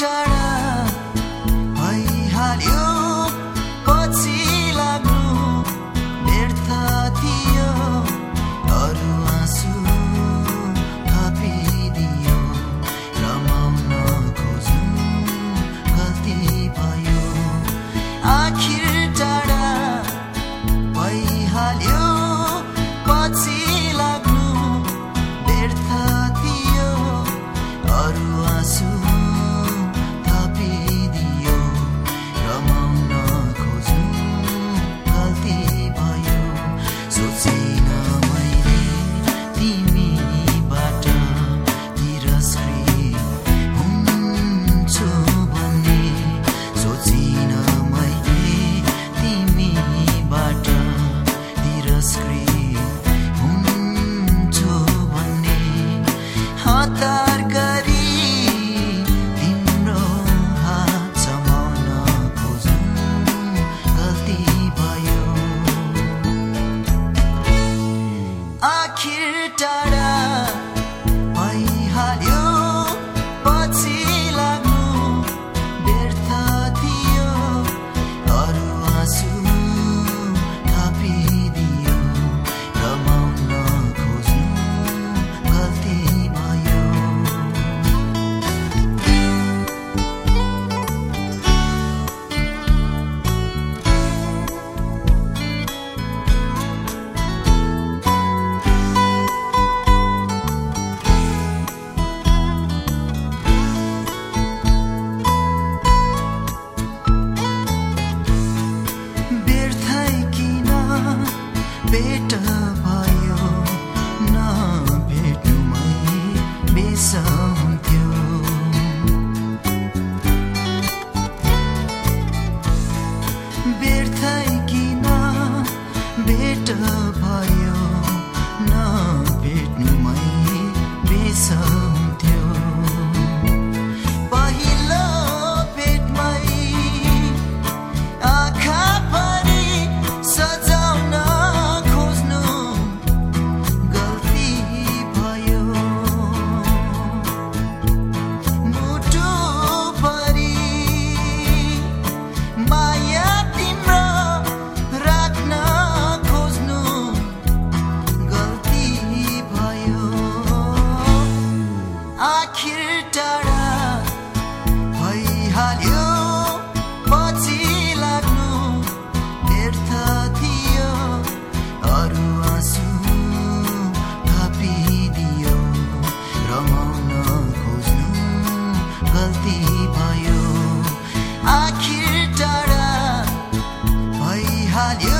टाढा भइहाल्यो पछि लाग्नु व्यर्थ थियो अरू आँसु थपिदियो रमाउन खोज्नु गल्ती भयो। आखिर टाढा भइहाल्यो पछि reality. bitter भयो आखिर टाढा भइहाल्यो